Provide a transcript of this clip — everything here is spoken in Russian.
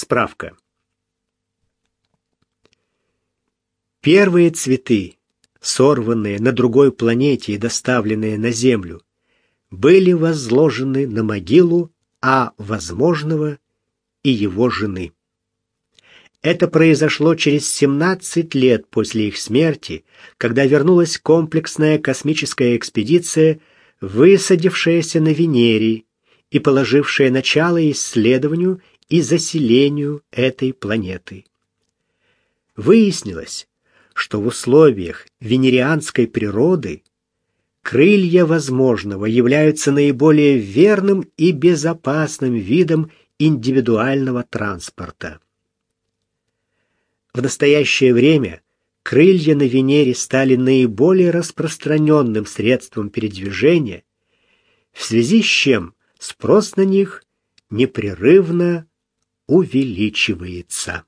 Справка. Первые цветы, сорванные на другой планете и доставленные на Землю, были возложены на могилу А. Возможного и его жены. Это произошло через 17 лет после их смерти, когда вернулась комплексная космическая экспедиция, высадившаяся на Венере и положившая начало исследованию и заселению этой планеты. Выяснилось, что в условиях венерианской природы крылья возможного являются наиболее верным и безопасным видом индивидуального транспорта. В настоящее время крылья на Венере стали наиболее распространенным средством передвижения, в связи с чем спрос на них непрерывно увеличивается.